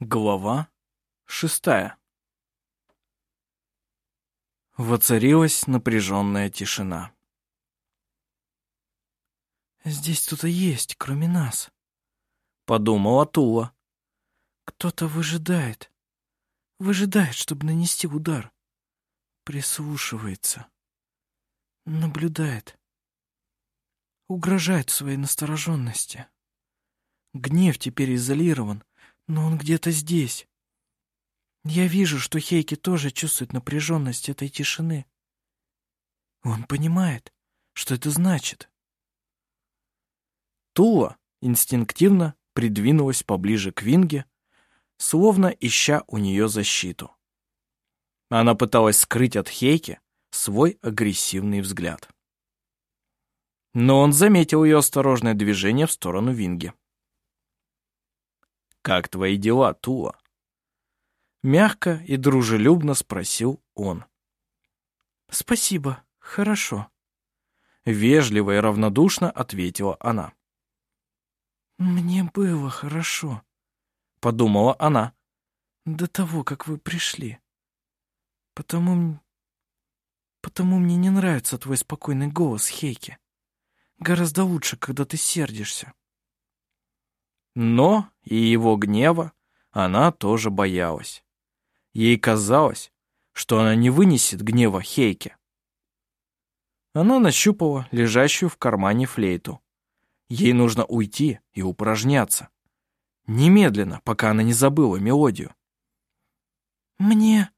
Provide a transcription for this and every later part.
Глава шестая Воцарилась напряженная тишина. «Здесь кто-то есть, кроме нас», — подумала Тула. «Кто-то выжидает. Выжидает, чтобы нанести удар. Прислушивается. Наблюдает. Угрожает своей настороженности. Гнев теперь изолирован, но он где-то здесь. Я вижу, что Хейки тоже чувствует напряженность этой тишины. Он понимает, что это значит. Тула инстинктивно придвинулась поближе к Винге, словно ища у нее защиту. Она пыталась скрыть от Хейки свой агрессивный взгляд. Но он заметил ее осторожное движение в сторону Винги. «Как твои дела, Тула?» Мягко и дружелюбно спросил он. «Спасибо, хорошо», — вежливо и равнодушно ответила она. «Мне было хорошо», — подумала она. «До того, как вы пришли. Потому... потому мне не нравится твой спокойный голос, Хейки. Гораздо лучше, когда ты сердишься». Но и его гнева она тоже боялась. Ей казалось, что она не вынесет гнева Хейке. Она нащупала лежащую в кармане флейту. Ей нужно уйти и упражняться. Немедленно, пока она не забыла мелодию. «Мне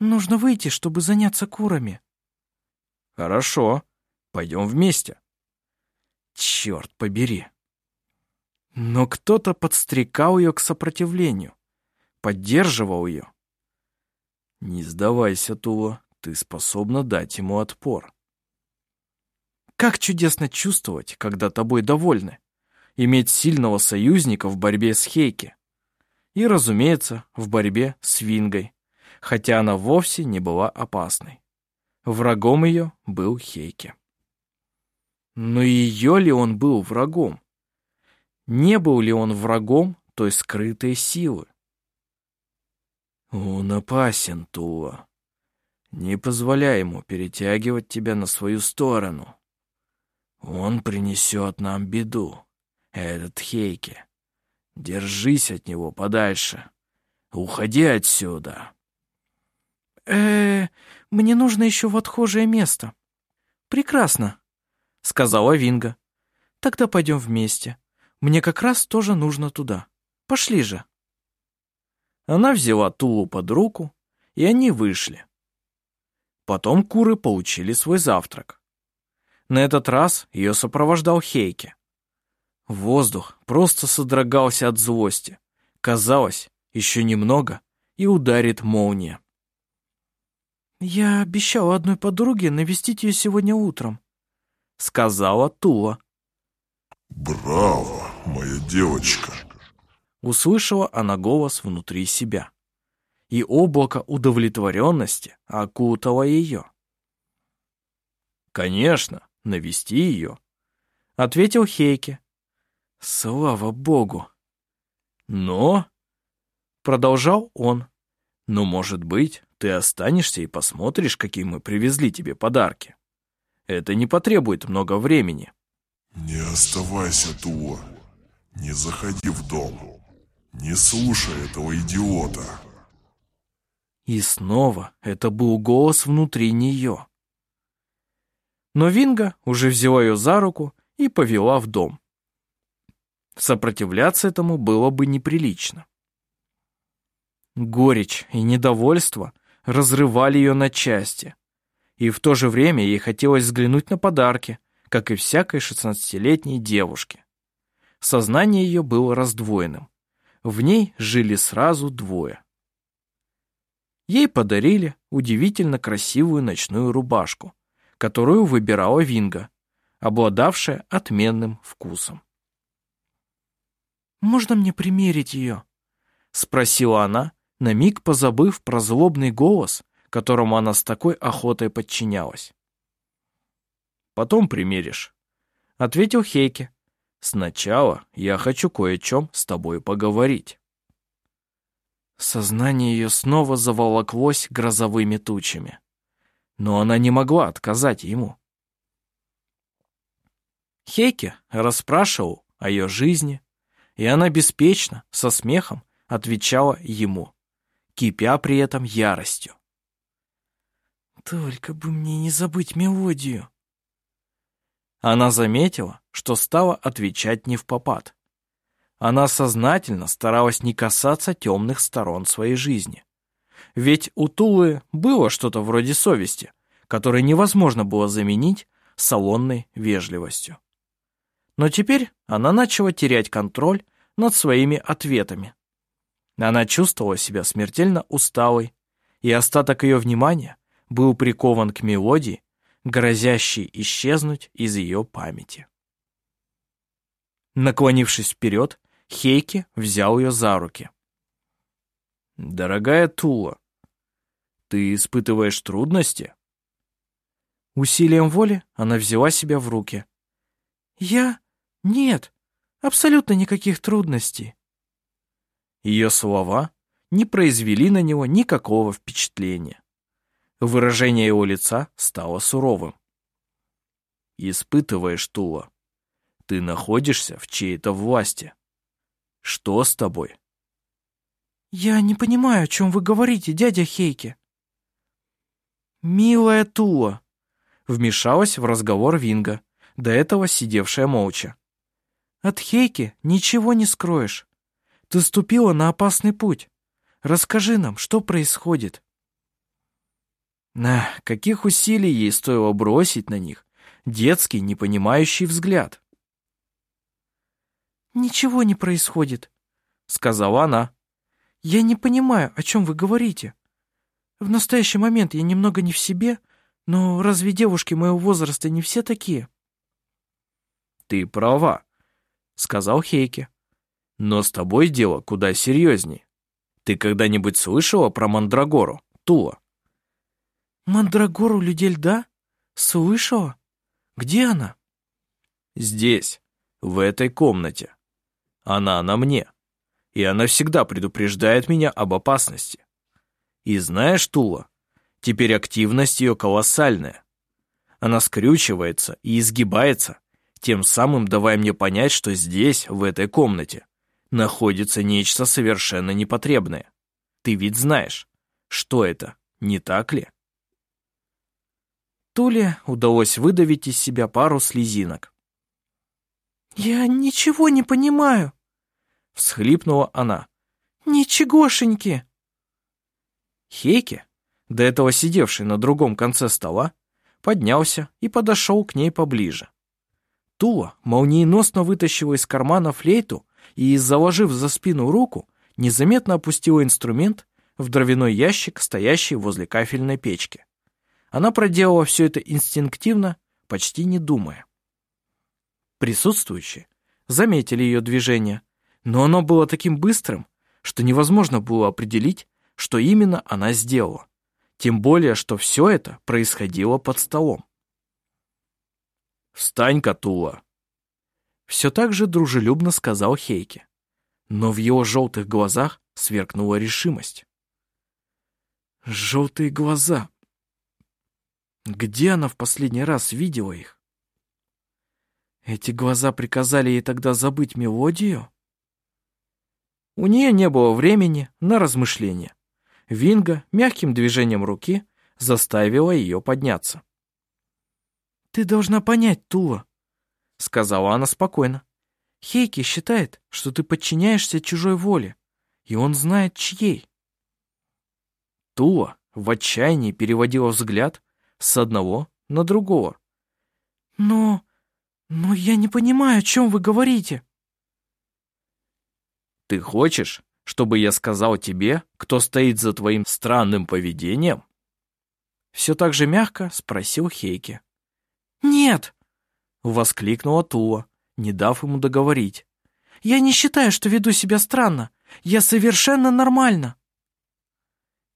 нужно выйти, чтобы заняться курами». «Хорошо, пойдем вместе». «Черт побери!» Но кто-то подстрекал ее к сопротивлению, поддерживал ее. Не сдавайся, Тула, ты способна дать ему отпор. Как чудесно чувствовать, когда тобой довольны, иметь сильного союзника в борьбе с Хейки. И, разумеется, в борьбе с Вингой, хотя она вовсе не была опасной. Врагом ее был Хейки. Но ее ли он был врагом? Не был ли он врагом той скрытой силы? Он опасен, Тула. Не позволяй ему перетягивать тебя на свою сторону. Он принесет нам беду, этот Хейки. Держись от него подальше. Уходи отсюда. э, -э мне нужно еще в отхожее место. Прекрасно, сказала Винга. Тогда пойдем вместе. Мне как раз тоже нужно туда. Пошли же. Она взяла Тулу под руку, и они вышли. Потом куры получили свой завтрак. На этот раз ее сопровождал Хейки. Воздух просто содрогался от злости. Казалось, еще немного, и ударит молния. «Я обещала одной подруге навестить ее сегодня утром», — сказала Тула. «Браво, моя девочка!» Услышала она голос внутри себя. И облако удовлетворенности окутало ее. «Конечно, навести ее», — ответил Хейке. «Слава Богу!» «Но...» — продолжал он. «Но, может быть, ты останешься и посмотришь, какие мы привезли тебе подарки. Это не потребует много времени». «Не оставайся, Тула. Не заходи в дом. Не слушай этого идиота». И снова это был голос внутри нее. Но Винга уже взяла ее за руку и повела в дом. Сопротивляться этому было бы неприлично. Горечь и недовольство разрывали ее на части, и в то же время ей хотелось взглянуть на подарки, как и всякой шестнадцатилетней девушке. Сознание ее было раздвоенным. В ней жили сразу двое. Ей подарили удивительно красивую ночную рубашку, которую выбирала Винга, обладавшая отменным вкусом. «Можно мне примерить ее?» — спросила она, на миг позабыв про злобный голос, которому она с такой охотой подчинялась. «Потом примеришь», — ответил Хейке. «Сначала я хочу кое о чем с тобой поговорить». Сознание ее снова заволоклось грозовыми тучами. Но она не могла отказать ему. Хейке расспрашивал о ее жизни, и она беспечно, со смехом, отвечала ему, кипя при этом яростью. «Только бы мне не забыть мелодию!» Она заметила, что стала отвечать не в попад. Она сознательно старалась не касаться темных сторон своей жизни. Ведь у Тулы было что-то вроде совести, которое невозможно было заменить салонной вежливостью. Но теперь она начала терять контроль над своими ответами. Она чувствовала себя смертельно усталой, и остаток ее внимания был прикован к мелодии, грозящей исчезнуть из ее памяти. Наклонившись вперед, Хейки взял ее за руки. «Дорогая Тула, ты испытываешь трудности?» Усилием воли она взяла себя в руки. «Я? Нет, абсолютно никаких трудностей». Ее слова не произвели на него никакого впечатления. Выражение его лица стало суровым. «Испытываешь, Тула. Ты находишься в чьей-то власти. Что с тобой?» «Я не понимаю, о чем вы говорите, дядя Хейки». «Милая Тула», — вмешалась в разговор Винга, до этого сидевшая молча. «От Хейки ничего не скроешь. Ты ступила на опасный путь. Расскажи нам, что происходит». На каких усилий ей стоило бросить на них детский непонимающий взгляд. «Ничего не происходит», — сказала она. «Я не понимаю, о чем вы говорите. В настоящий момент я немного не в себе, но разве девушки моего возраста не все такие?» «Ты права», — сказал Хейке. «Но с тобой дело куда серьезней. Ты когда-нибудь слышала про Мандрагору, Тула?» «Мандрагору людей льда? Слышала? Где она?» «Здесь, в этой комнате. Она на мне, и она всегда предупреждает меня об опасности. И знаешь, Тула, теперь активность ее колоссальная. Она скрючивается и изгибается, тем самым давая мне понять, что здесь, в этой комнате, находится нечто совершенно непотребное. Ты ведь знаешь, что это, не так ли? Туле удалось выдавить из себя пару слезинок. «Я ничего не понимаю», всхлипнула она. «Ничегошеньки!» Хейке, до этого сидевший на другом конце стола, поднялся и подошел к ней поближе. Тула молниеносно вытащила из кармана флейту и, заложив за спину руку, незаметно опустила инструмент в дровяной ящик, стоящий возле кафельной печки. Она проделала все это инстинктивно, почти не думая. Присутствующие заметили ее движение, но оно было таким быстрым, что невозможно было определить, что именно она сделала. Тем более, что все это происходило под столом. «Встань, Катула!» Все так же дружелюбно сказал Хейке. Но в его желтых глазах сверкнула решимость. Желтые глаза. Где она в последний раз видела их? Эти глаза приказали ей тогда забыть мелодию? У нее не было времени на размышления. Винга мягким движением руки заставила ее подняться. «Ты должна понять, Тула», — сказала она спокойно. «Хейки считает, что ты подчиняешься чужой воле, и он знает, чьей». Тула в отчаянии переводила взгляд с одного на другого. «Но... но я не понимаю, о чем вы говорите». Ты хочешь, чтобы я сказал тебе, кто стоит за твоим странным поведением?» Все так же мягко спросил Хейки. «Нет!» — воскликнула Тула, не дав ему договорить. «Я не считаю, что веду себя странно. Я совершенно нормально!»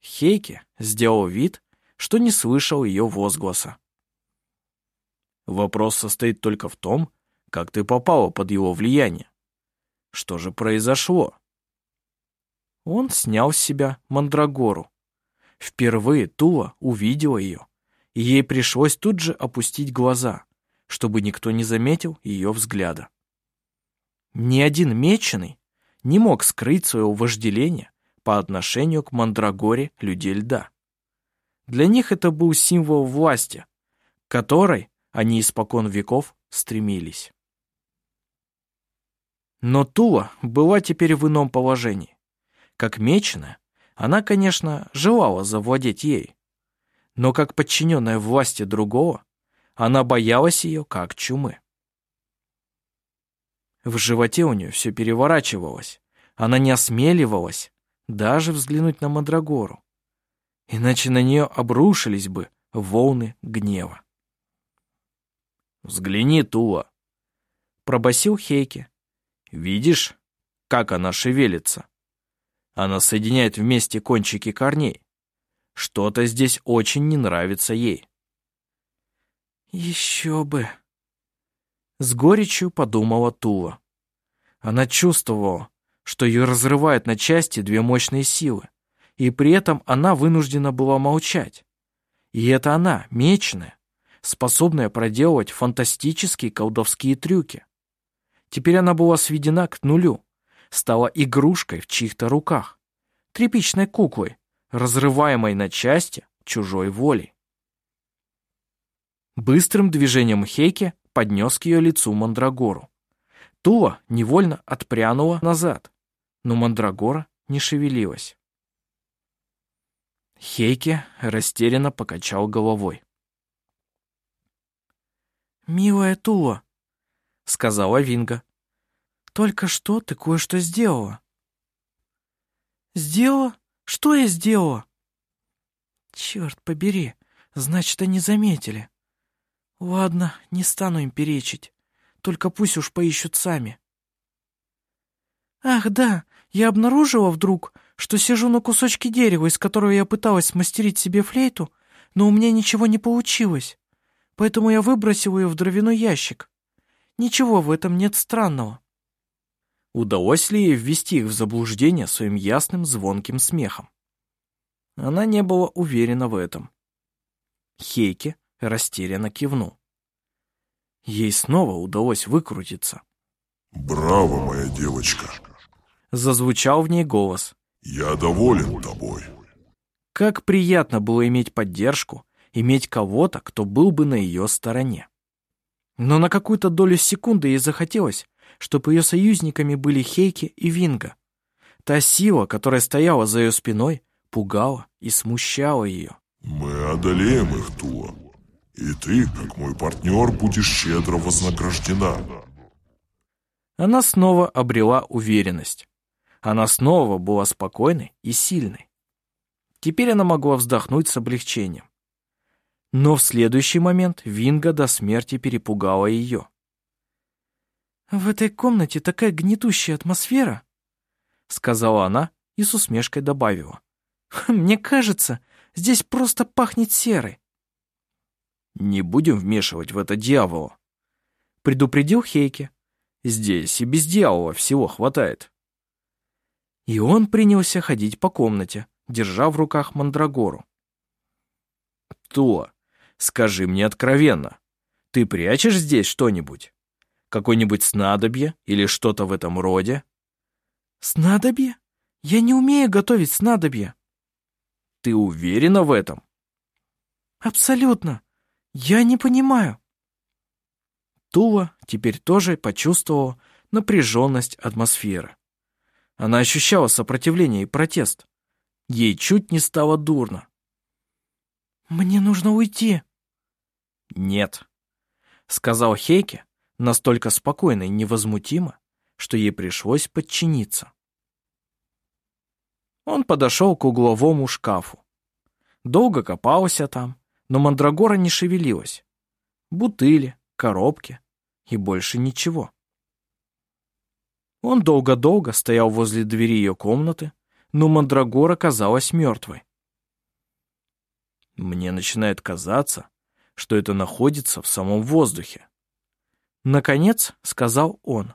Хейки сделал вид, что не слышал ее возгласа. Вопрос состоит только в том, как ты попала под его влияние. Что же произошло? Он снял с себя мандрагору. Впервые Тула увидела ее, и ей пришлось тут же опустить глаза, чтобы никто не заметил ее взгляда. Ни один меченый не мог скрыть своего вожделения по отношению к мандрагоре людей льда. Для них это был символ власти, к которой они испокон веков стремились. Но Тула была теперь в ином положении. Как меченая, она, конечно, желала завладеть ей. Но как подчиненная власти другого, она боялась ее как чумы. В животе у нее все переворачивалось. Она не осмеливалась даже взглянуть на Мандрагору. Иначе на нее обрушились бы волны гнева. «Взгляни, Тула!» Пробасил Хейке. «Видишь, как она шевелится? Она соединяет вместе кончики корней. Что-то здесь очень не нравится ей». «Еще бы!» С горечью подумала Тула. Она чувствовала, что ее разрывают на части две мощные силы, и при этом она вынуждена была молчать. И это она, меченая, способная проделывать фантастические колдовские трюки. Теперь она была сведена к нулю, стала игрушкой в чьих-то руках, тряпичной куклой, разрываемой на части чужой волей. Быстрым движением Хейки поднес к ее лицу Мандрагору. Тула невольно отпрянула назад, но Мандрагора не шевелилась. Хейке растерянно покачал головой. «Милая Тула», — сказала Винга, — «только что ты кое-что сделала». «Сделала? Что я сделала?» «Черт побери, значит, они заметили. Ладно, не стану им перечить, только пусть уж поищут сами». «Ах, да, я обнаружила вдруг, что сижу на кусочке дерева, из которого я пыталась смастерить себе флейту, но у меня ничего не получилось поэтому я выбросил ее в дровяной ящик. Ничего в этом нет странного. Удалось ли ей ввести их в заблуждение своим ясным звонким смехом? Она не была уверена в этом. Хейке растерянно кивнул. Ей снова удалось выкрутиться. «Браво, моя девочка!» Зазвучал в ней голос. «Я доволен тобой». Как приятно было иметь поддержку иметь кого-то, кто был бы на ее стороне. Но на какую-то долю секунды ей захотелось, чтобы ее союзниками были Хейки и Винга. Та сила, которая стояла за ее спиной, пугала и смущала ее. «Мы одолеем их, Тула, и ты, как мой партнер, будешь щедро вознаграждена». Она снова обрела уверенность. Она снова была спокойной и сильной. Теперь она могла вздохнуть с облегчением. Но в следующий момент Винга до смерти перепугала ее. «В этой комнате такая гнетущая атмосфера», — сказала она и с усмешкой добавила. «Мне кажется, здесь просто пахнет серой». «Не будем вмешивать в это дьявола», — предупредил Хейке. «Здесь и без дьявола всего хватает». И он принялся ходить по комнате, держа в руках мандрагору. «То, Скажи мне откровенно, ты прячешь здесь что-нибудь? Какое-нибудь снадобье или что-то в этом роде? Снадобье? Я не умею готовить снадобье. Ты уверена в этом? Абсолютно. Я не понимаю. Тула теперь тоже почувствовала напряженность атмосферы. Она ощущала сопротивление и протест. Ей чуть не стало дурно. «Мне нужно уйти», «Нет», — сказал Хейке, настолько спокойно и невозмутимо, что ей пришлось подчиниться. Он подошел к угловому шкафу. Долго копался там, но мандрагора не шевелилась. Бутыли, коробки и больше ничего. Он долго-долго стоял возле двери ее комнаты, но мандрагора казалась мертвой. Мне начинает казаться, что это находится в самом воздухе. Наконец, сказал он.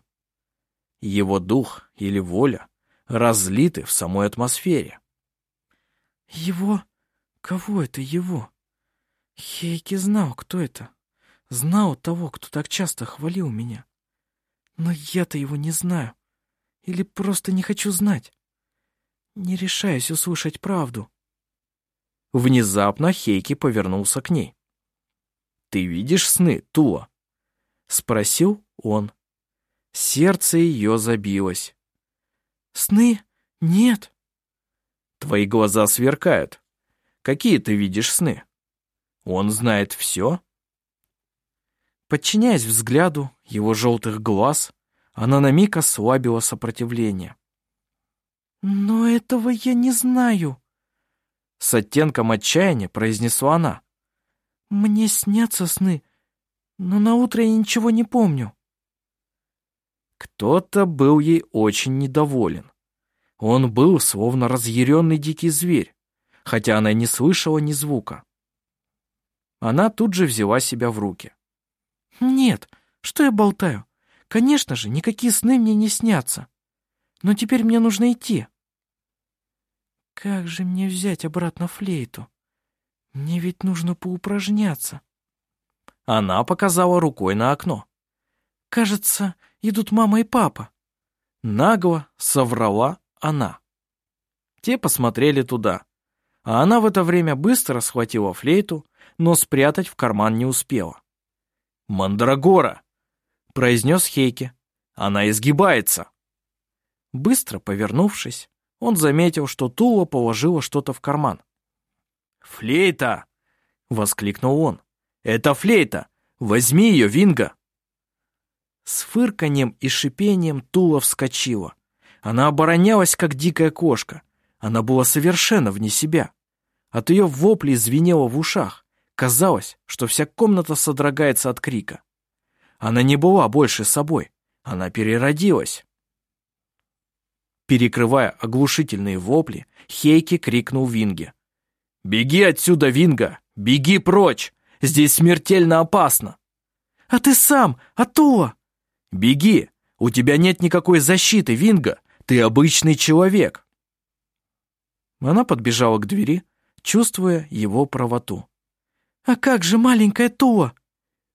Его дух или воля разлиты в самой атмосфере. Его? Кого это его? Хейки знал, кто это. Знал того, кто так часто хвалил меня. Но я-то его не знаю. Или просто не хочу знать. Не решаюсь услышать правду. Внезапно Хейки повернулся к ней. «Ты видишь сны, Тула?» Спросил он. Сердце ее забилось. «Сны? Нет». Твои глаза сверкают. Какие ты видишь сны? Он знает все? Подчиняясь взгляду его желтых глаз, она на миг ослабила сопротивление. «Но этого я не знаю», — с оттенком отчаяния произнесла она. «Мне снятся сны, но на утро я ничего не помню». Кто-то был ей очень недоволен. Он был словно разъяренный дикий зверь, хотя она не слышала ни звука. Она тут же взяла себя в руки. «Нет, что я болтаю? Конечно же, никакие сны мне не снятся. Но теперь мне нужно идти». «Как же мне взять обратно флейту? Мне ведь нужно поупражняться». Она показала рукой на окно. «Кажется, идут мама и папа». Нагло соврала она. Те посмотрели туда, а она в это время быстро схватила флейту, но спрятать в карман не успела. «Мандрагора!» — произнес Хейке. «Она изгибается!» Быстро повернувшись, он заметил, что Тула положила что-то в карман. «Флейта!» — воскликнул он. «Это флейта! Возьми ее, Винга!» С фырканьем и шипением Тула вскочила. Она оборонялась, как дикая кошка. Она была совершенно вне себя. От ее воплей звенело в ушах. Казалось, что вся комната содрогается от крика. Она не была больше собой. Она переродилась. Перекрывая оглушительные вопли, Хейки крикнул Винге. «Беги отсюда, Винга! Беги прочь! Здесь смертельно опасно!» «А ты сам, Атуа!» «Беги! У тебя нет никакой защиты, Винга! Ты обычный человек!» Она подбежала к двери, чувствуя его правоту. «А как же маленькая Туа?»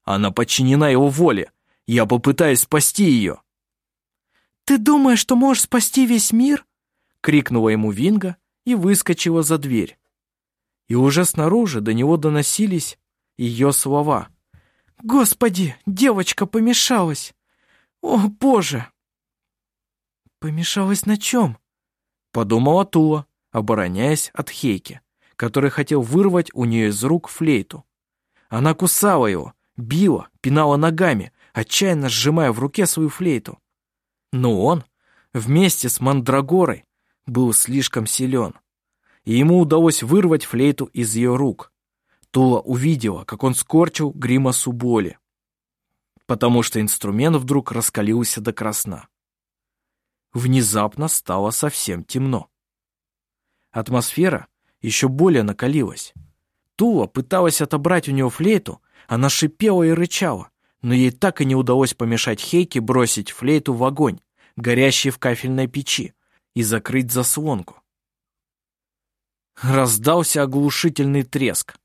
«Она подчинена его воле. Я попытаюсь спасти ее». «Ты думаешь, что можешь спасти весь мир?» крикнула ему Винга и выскочила за дверь. И уже снаружи до него доносились ее слова. «Господи, девочка помешалась! О, Боже!» «Помешалась на чем?» Подумала Тула, обороняясь от Хейки, который хотел вырвать у нее из рук флейту. Она кусала его, била, пинала ногами, отчаянно сжимая в руке свою флейту. Но он, вместе с Мандрагорой, был слишком силен, и ему удалось вырвать флейту из ее рук. Тула увидела, как он скорчил гримасу боли, потому что инструмент вдруг раскалился до красна внезапно стало совсем темно. Атмосфера еще более накалилась. Тула пыталась отобрать у нее флейту, она шипела и рычала, но ей так и не удалось помешать Хейке бросить флейту в огонь, горящий в кафельной печи, и закрыть заслонку. Раздался оглушительный треск.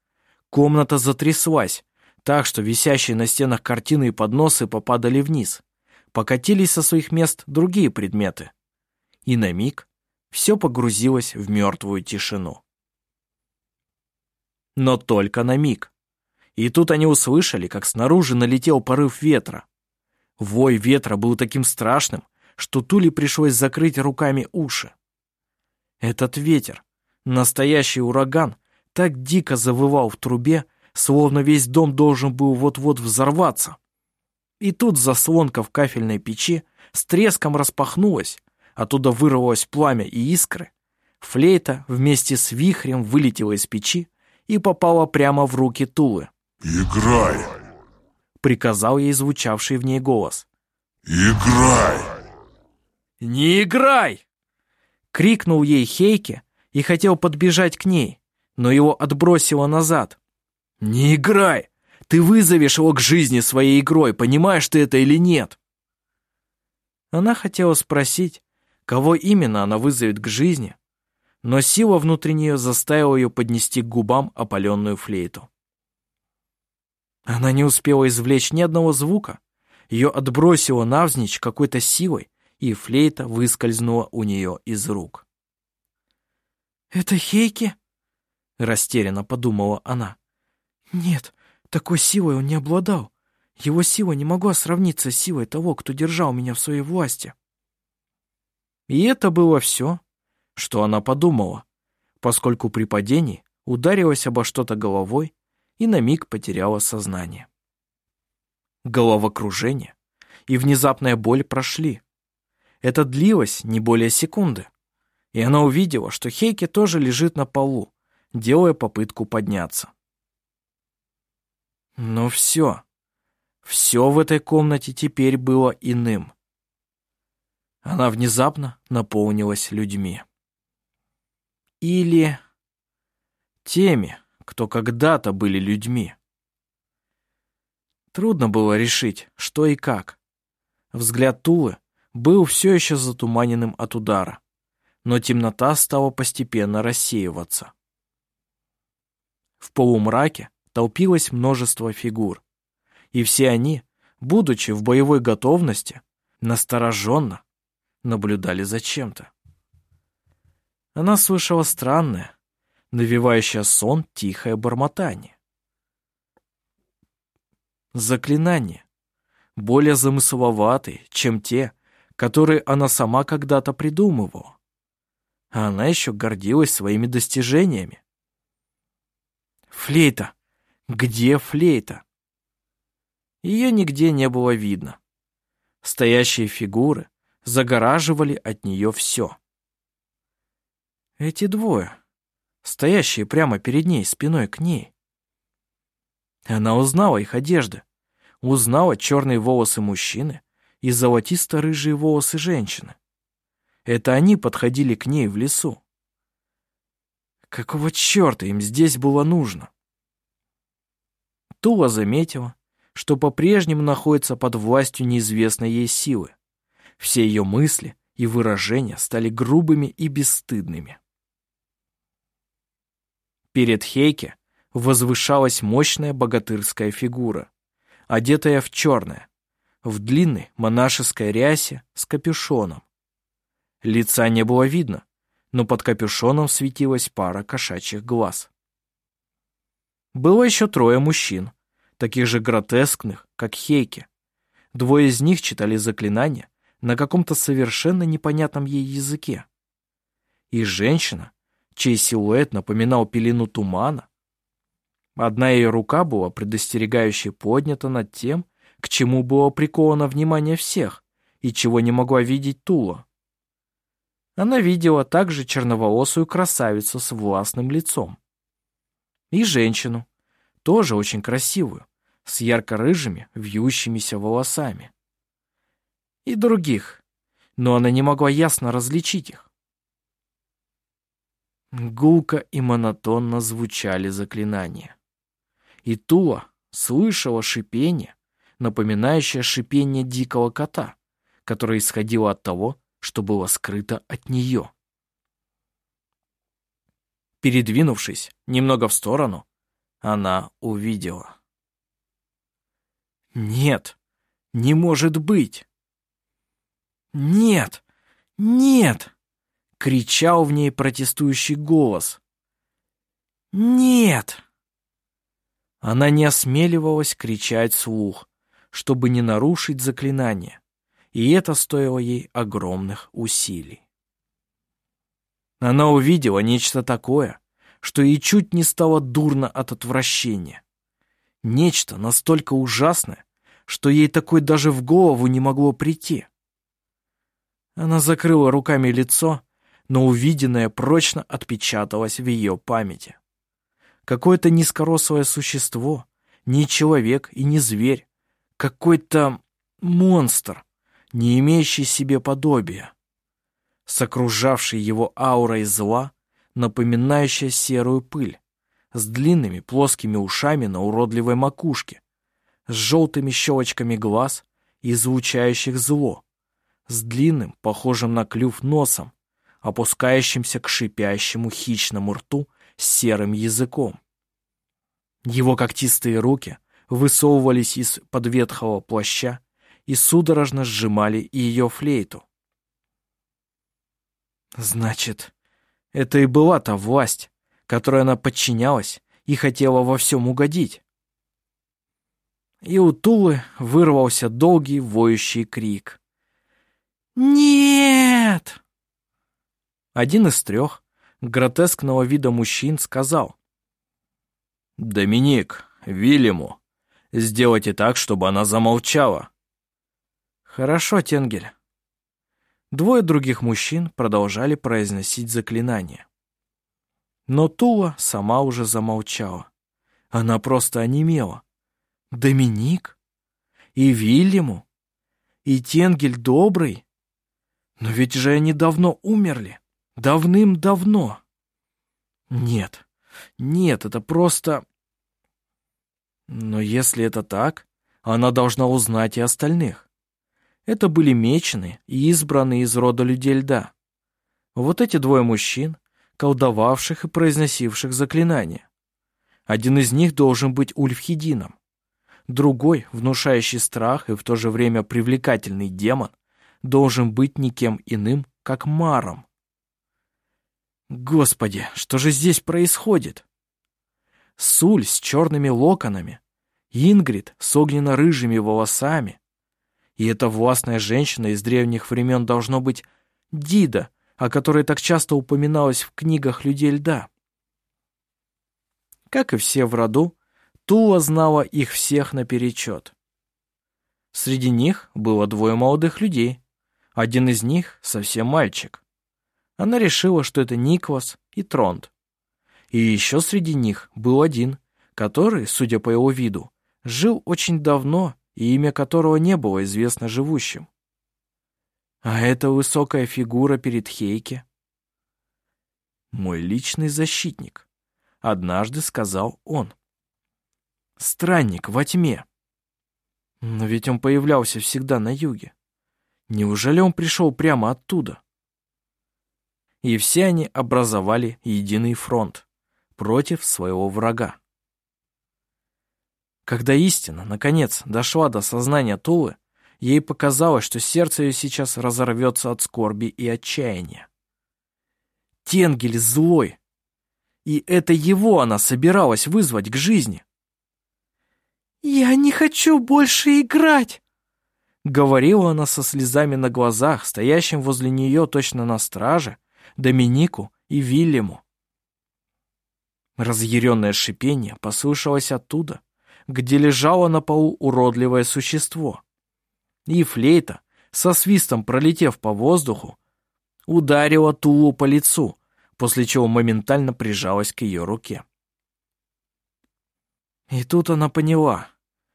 Комната затряслась, так что висящие на стенах картины и подносы попадали вниз покатились со своих мест другие предметы. И на миг все погрузилось в мертвую тишину. Но только на миг. И тут они услышали, как снаружи налетел порыв ветра. Вой ветра был таким страшным, что Туле пришлось закрыть руками уши. Этот ветер, настоящий ураган, так дико завывал в трубе, словно весь дом должен был вот-вот взорваться. И тут заслонка в кафельной печи с треском распахнулась, оттуда вырвалось пламя и искры. Флейта вместе с вихрем вылетела из печи и попала прямо в руки Тулы. «Играй!» — приказал ей звучавший в ней голос. «Играй!» «Не играй!» — крикнул ей Хейке и хотел подбежать к ней, но его отбросило назад. «Не играй! Ты вызовешь его к жизни своей игрой, понимаешь ты это или нет?» Она хотела спросить, кого именно она вызовет к жизни, но сила внутри нее заставила ее поднести к губам опаленную флейту. Она не успела извлечь ни одного звука, ее отбросило навзничь какой-то силой, и флейта выскользнула у нее из рук. «Это Хейки?» — растерянно подумала она. «Нет, такой силой он не обладал. Его сила не могла сравниться с силой того, кто держал меня в своей власти». И это было все, что она подумала, поскольку при падении ударилась обо что-то головой и на миг потеряла сознание. Головокружение и внезапная боль прошли. Это длилось не более секунды, и она увидела, что Хейки тоже лежит на полу, делая попытку подняться. Но все, все в этой комнате теперь было иным. Она внезапно наполнилась людьми. Или теми, кто когда-то были людьми. Трудно было решить, что и как. Взгляд Тулы был все еще затуманенным от удара, но темнота стала постепенно рассеиваться. В полумраке толпилось множество фигур, и все они, будучи в боевой готовности, настороженно наблюдали за чем-то. Она слышала странное, навевающее сон тихое бормотание. Заклинания, более замысловатые, чем те, которые она сама когда-то придумывала. А она еще гордилась своими достижениями. Флейта! Где флейта? Ее нигде не было видно. Стоящие фигуры загораживали от нее все. Эти двое, стоящие прямо перед ней, спиной к ней. Она узнала их одежды, узнала черные волосы мужчины и золотисто-рыжие волосы женщины. Это они подходили к ней в лесу. Какого черта им здесь было нужно? Тула заметила, что по-прежнему находится под властью неизвестной ей силы. Все ее мысли и выражения стали грубыми и бесстыдными. Перед Хейке возвышалась мощная богатырская фигура, одетая в черное, в длинной монашеской рясе с капюшоном. Лица не было видно, но под капюшоном светилась пара кошачьих глаз. Было еще трое мужчин, таких же гротескных, как Хейке. Двое из них читали заклинания на каком-то совершенно непонятном ей языке. И женщина, чей силуэт напоминал пелену тумана. Одна ее рука была предостерегающе поднята над тем, к чему было приковано внимание всех и чего не могла видеть Тула. Она видела также черноволосую красавицу с властным лицом. И женщину, тоже очень красивую, с ярко-рыжими, вьющимися волосами. И других, но она не могла ясно различить их. Гулко и монотонно звучали заклинания. И Тула слышала шипение, напоминающее шипение дикого кота, которое исходило от того, что было скрыто от нее. Передвинувшись немного в сторону, она увидела. «Нет, не может быть!» «Нет! Нет!» — кричал в ней протестующий голос. «Нет!» Она не осмеливалась кричать вслух, чтобы не нарушить заклинание, и это стоило ей огромных усилий. Она увидела нечто такое, что ей чуть не стало дурно от отвращения. Нечто настолько ужасное, что ей такой даже в голову не могло прийти. Она закрыла руками лицо, но увиденное прочно отпечаталось в ее памяти. Какое-то низкорослое существо, не человек и не зверь, какой-то монстр, не имеющий себе подобия, с окружавшей его аурой зла, напоминающая серую пыль, с длинными плоскими ушами на уродливой макушке, с желтыми щелочками глаз, излучающих зло, с длинным, похожим на клюв носом, опускающимся к шипящему хищному рту с серым языком. Его когтистые руки высовывались из-под ветхого плаща и судорожно сжимали ее флейту. Значит, это и была та власть, которой она подчинялась и хотела во всем угодить. И у Тулы вырвался долгий воющий крик. «Нет!» Один из трех, гротескного вида мужчин, сказал. «Доминик, Вильяму, сделайте так, чтобы она замолчала». «Хорошо, Тенгель». Двое других мужчин продолжали произносить заклинания. Но Тула сама уже замолчала. Она просто онемела. Доминик? И Вильяму? И Тенгель добрый? Но ведь же они давно умерли. Давным-давно. Нет, нет, это просто... Но если это так, она должна узнать и остальных. Это были мечены и избранные из рода людей льда. Вот эти двое мужчин, колдовавших и произносивших заклинания. Один из них должен быть Ульфхедином. Другой, внушающий страх и в то же время привлекательный демон, должен быть никем иным, как Маром. Господи, что же здесь происходит? Суль с черными локонами, Ингрид с огненно-рыжими волосами. И эта властная женщина из древних времен должно быть Дида, о которой так часто упоминалось в книгах людей льда. Как и все в роду, Тула знала их всех наперечет. Среди них было двое молодых людей. Один из них совсем мальчик. Она решила, что это Никвас и Тронт. И еще среди них был один, который, судя по его виду, жил очень давно и имя которого не было известно живущим. А эта высокая фигура перед Хейке? Мой личный защитник, однажды сказал он. Странник во тьме. Но ведь он появлялся всегда на юге. Неужели он пришел прямо оттуда? И все они образовали единый фронт против своего врага. Когда истина, наконец, дошла до сознания Тулы, ей показалось, что сердце ее сейчас разорвется от скорби и отчаяния. Тенгель злой, и это его она собиралась вызвать к жизни. «Я не хочу больше играть!» Говорила она со слезами на глазах, стоящим возле нее точно на страже, Доминику и Вильяму. Разъяренное шипение послышалось оттуда, где лежало на полу уродливое существо. И флейта, со свистом пролетев по воздуху, ударила Тулу по лицу, после чего моментально прижалась к ее руке. И тут она поняла,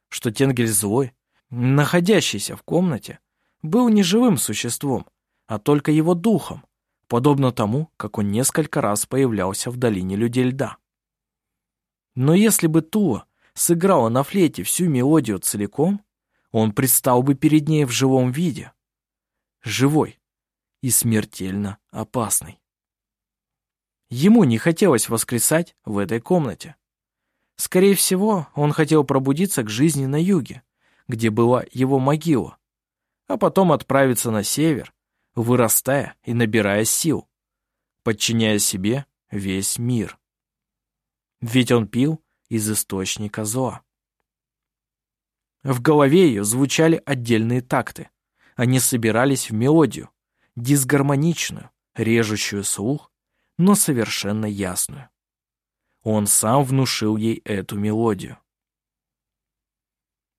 что Тенгель злой, находящийся в комнате, был не живым существом, а только его духом, подобно тому, как он несколько раз появлялся в долине людей льда. Но если бы Туа сыграла на флейте всю мелодию целиком, он предстал бы перед ней в живом виде. Живой и смертельно опасный. Ему не хотелось воскресать в этой комнате. Скорее всего, он хотел пробудиться к жизни на юге, где была его могила, а потом отправиться на север вырастая и набирая сил, подчиняя себе весь мир. Ведь он пил из источника зла. В голове ее звучали отдельные такты. Они собирались в мелодию, дисгармоничную, режущую слух, но совершенно ясную. Он сам внушил ей эту мелодию.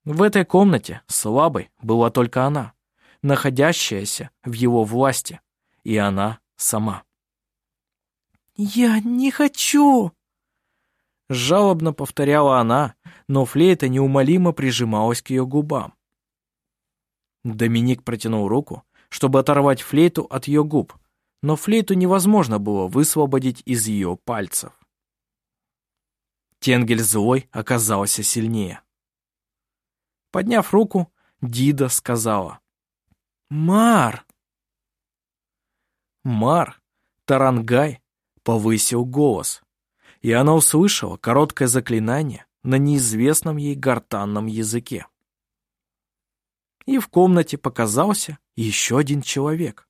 В этой комнате слабой была только она находящаяся в его власти, и она сама. «Я не хочу!» Жалобно повторяла она, но флейта неумолимо прижималась к ее губам. Доминик протянул руку, чтобы оторвать флейту от ее губ, но флейту невозможно было высвободить из ее пальцев. Тенгель злой оказался сильнее. Подняв руку, Дида сказала. «Мар!» Мар, Тарангай, повысил голос, и она услышала короткое заклинание на неизвестном ей гортанном языке. И в комнате показался еще один человек.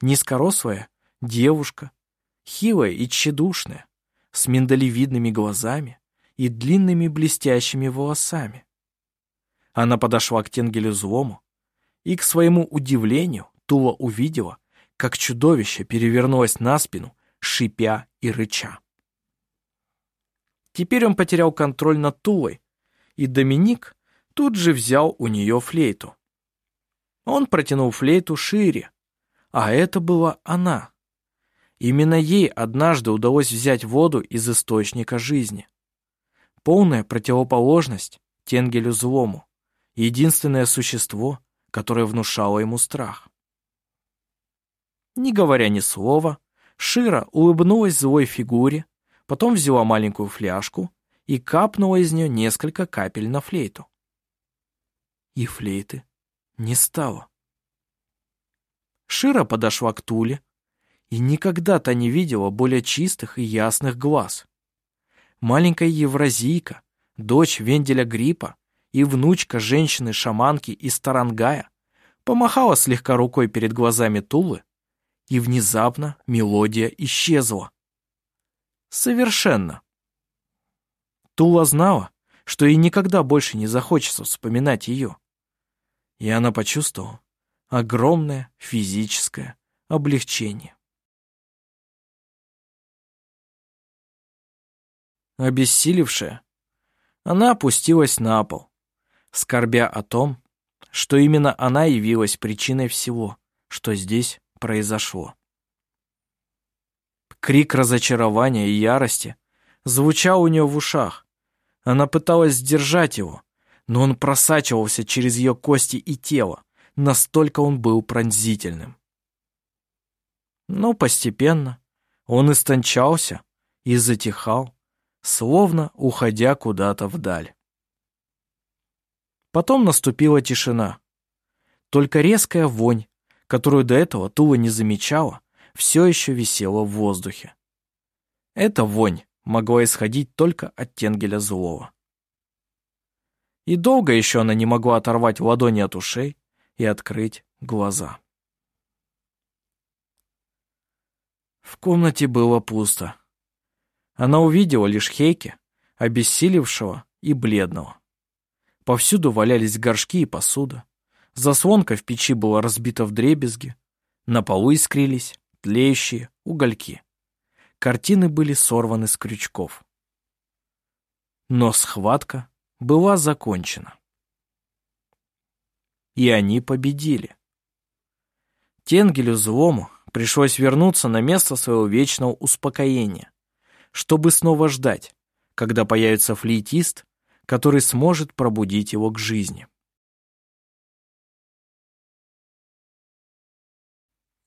Низкорослая девушка, хилая и тщедушная, с миндалевидными глазами и длинными блестящими волосами. Она подошла к Тенгелю злому, и, к своему удивлению, Тула увидела, как чудовище перевернулось на спину, шипя и рыча. Теперь он потерял контроль над Тулой, и Доминик тут же взял у нее флейту. Он протянул флейту шире, а это была она. Именно ей однажды удалось взять воду из источника жизни. Полная противоположность Тенгелю злому, единственное существо, которое внушало ему страх. Не говоря ни слова, Шира улыбнулась злой фигуре, потом взяла маленькую фляжку и капнула из нее несколько капель на флейту. И флейты не стало. Шира подошла к Туле и никогда-то не видела более чистых и ясных глаз. Маленькая евразийка, дочь Венделя Гриппа и внучка женщины-шаманки из Тарангая, помахала слегка рукой перед глазами Тулы, и внезапно мелодия исчезла. Совершенно. Тула знала, что ей никогда больше не захочется вспоминать ее. И она почувствовала огромное физическое облегчение. Обессилевшая, она опустилась на пол, скорбя о том, что именно она явилась причиной всего, что здесь произошло. Крик разочарования и ярости звучал у нее в ушах. Она пыталась сдержать его, но он просачивался через ее кости и тело, настолько он был пронзительным. Но постепенно он истончался и затихал, словно уходя куда-то вдаль. Потом наступила тишина. Только резкая вонь, которую до этого Тула не замечала, все еще висела в воздухе. Эта вонь могла исходить только от Тенгеля Злого. И долго еще она не могла оторвать ладони от ушей и открыть глаза. В комнате было пусто. Она увидела лишь Хейки, обессилевшего и бледного. Повсюду валялись горшки и посуда. Заслонка в печи была разбита в дребезги. На полу искрились тлеющие угольки. Картины были сорваны с крючков. Но схватка была закончена. И они победили. Тенгелю злому пришлось вернуться на место своего вечного успокоения, чтобы снова ждать, когда появится флейтист, который сможет пробудить его к жизни.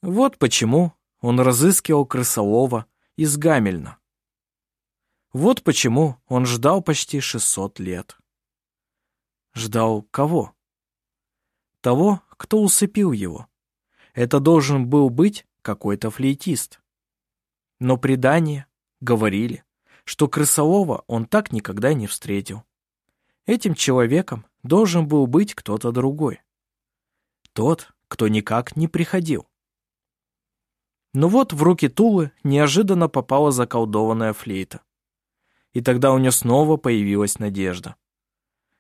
Вот почему он разыскивал крысолова из Гамельна. Вот почему он ждал почти 600 лет. Ждал кого? Того, кто усыпил его. Это должен был быть какой-то флейтист. Но предания говорили, что крысолова он так никогда не встретил. Этим человеком должен был быть кто-то другой. Тот, кто никак не приходил. Но вот в руки Тулы неожиданно попала заколдованная флейта. И тогда у нее снова появилась надежда.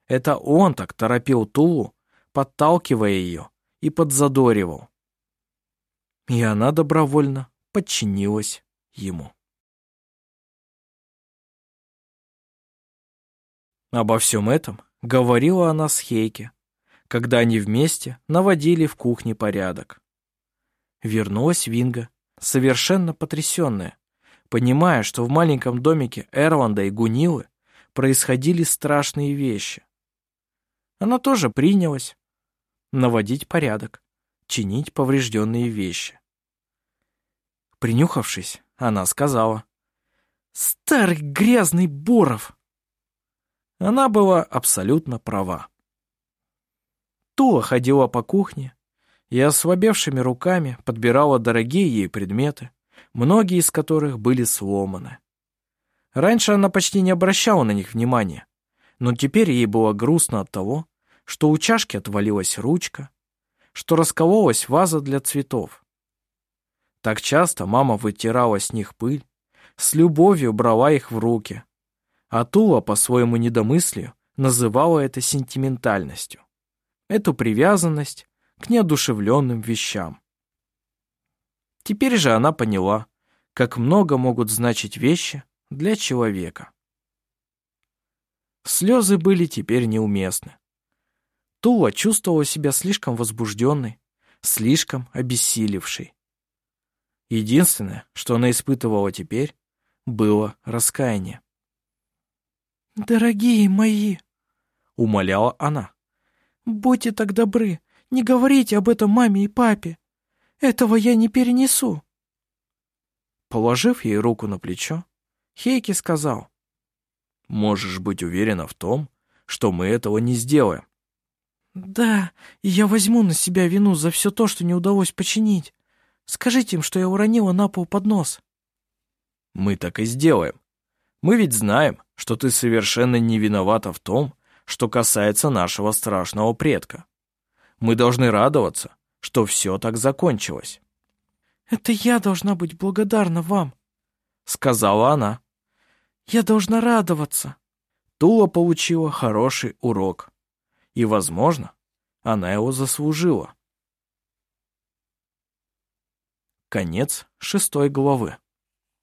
Это он так торопил Тулу, подталкивая ее и подзадоривал. И она добровольно подчинилась ему. Обо всем этом говорила она с Хейке, когда они вместе наводили в кухне порядок. Вернулась Винга совершенно потрясенная, понимая, что в маленьком домике Эрланда и Гунилы происходили страшные вещи. Она тоже принялась наводить порядок, чинить поврежденные вещи. Принюхавшись, она сказала, «Старый грязный Боров!» Она была абсолютно права. Тула ходила по кухне и ослабевшими руками подбирала дорогие ей предметы, многие из которых были сломаны. Раньше она почти не обращала на них внимания, но теперь ей было грустно от того, что у чашки отвалилась ручка, что раскололась ваза для цветов. Так часто мама вытирала с них пыль, с любовью брала их в руки, а Тула по своему недомыслию называла это сентиментальностью. Эту привязанность к неодушевленным вещам. Теперь же она поняла, как много могут значить вещи для человека. Слезы были теперь неуместны. Тула чувствовала себя слишком возбужденной, слишком обессилевшей. Единственное, что она испытывала теперь, было раскаяние. «Дорогие мои!» — умоляла она. «Будьте так добры, не говорите об этом маме и папе. Этого я не перенесу». Положив ей руку на плечо, Хейки сказал, «Можешь быть уверена в том, что мы этого не сделаем». «Да, и я возьму на себя вину за все то, что не удалось починить. Скажите им, что я уронила на пол поднос». «Мы так и сделаем. Мы ведь знаем, что ты совершенно не виновата в том, что касается нашего страшного предка. Мы должны радоваться, что все так закончилось». «Это я должна быть благодарна вам», — сказала она. «Я должна радоваться». Тула получила хороший урок. И, возможно, она его заслужила. Конец шестой главы.